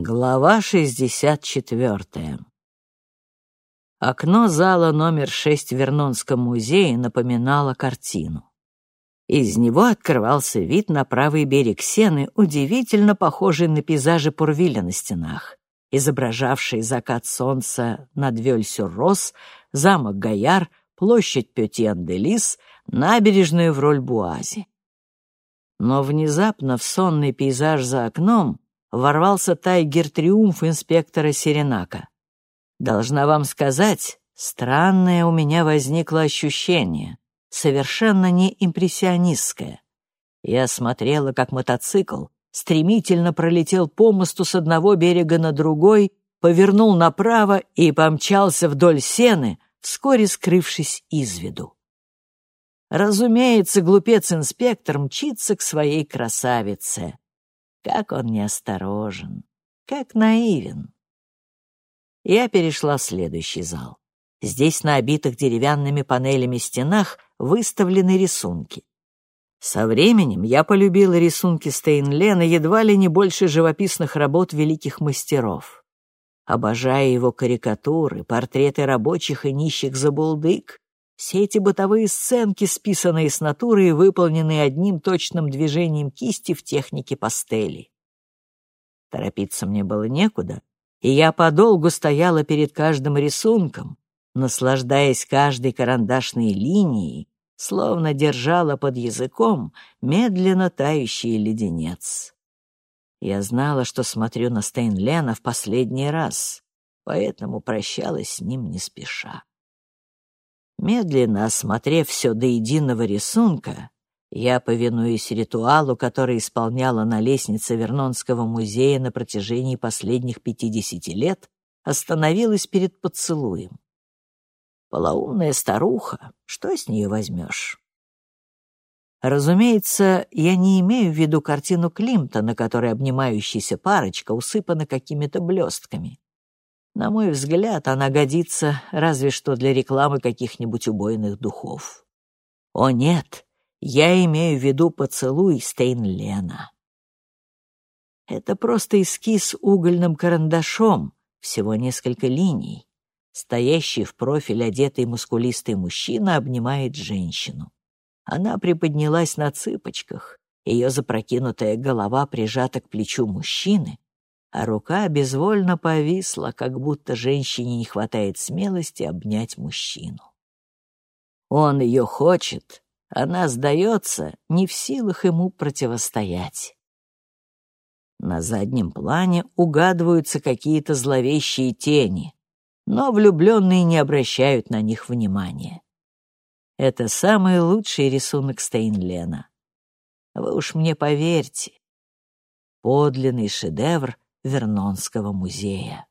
Глава 64. Окно зала номер 6 в Вернонском музее напоминало картину. Из него открывался вид на правый берег Сены, удивительно похожий на пейзажи Пурвиля на стенах, изображавший закат солнца над Вёль-сюр-Рос, замок Гаяр, площадь Пётьен-де-Лис, набережную в Роль-Буазе. Но внезапно в сонный пейзаж за окном ворвался тайгер-триумф инспектора Серенака. Должна вам сказать, странное у меня возникло ощущение, совершенно не импрессионистское. Я смотрела, как мотоцикл стремительно пролетел по мосту с одного берега на другой, повернул направо и помчался вдоль сены, вскоре скрывшись из виду. Разумеется, глупец-инспектор мчится к своей красавице. Как он неосторожен, как наивен. Я перешла в следующий зал. Здесь на обитых деревянными панелями стенах выставлены рисунки. Со временем я полюбила рисунки Стейнлена едва ли не больше живописных работ великих мастеров. Обожая его карикатуры, портреты рабочих и нищих забулдык, все эти бытовые сценки, списанные с натуры и выполненные одним точным движением кисти в технике пастели. Торопиться мне было некуда, и я подолгу стояла перед каждым рисунком, наслаждаясь каждой карандашной линией, словно держала под языком медленно тающий леденец. Я знала, что смотрю на Стейнлена в последний раз, поэтому прощалась с ним не спеша. Медленно осмотрев все до единого рисунка, я, повинуясь ритуалу, который исполняла на лестнице Вернонского музея на протяжении последних пятидесяти лет, остановилась перед поцелуем. Полоумная старуха, что с нее возьмешь? Разумеется, я не имею в виду картину Климта, на которой обнимающаяся парочка усыпана какими-то блестками. На мой взгляд, она годится разве что для рекламы каких-нибудь убойных духов. О нет, я имею в виду поцелуй Стейнлена. Это просто эскиз угольным карандашом, всего несколько линий. Стоящий в профиль одетый мускулистый мужчина обнимает женщину. Она приподнялась на цыпочках, ее запрокинутая голова прижата к плечу мужчины, а рука безвольно повисла, как будто женщине не хватает смелости обнять мужчину. Он ее хочет, она сдается, не в силах ему противостоять. На заднем плане угадываются какие-то зловещие тени, но влюбленные не обращают на них внимания. Это самый лучший рисунок Стейнлена. Вы уж мне поверьте. Подлинный шедевр Вернонского музея.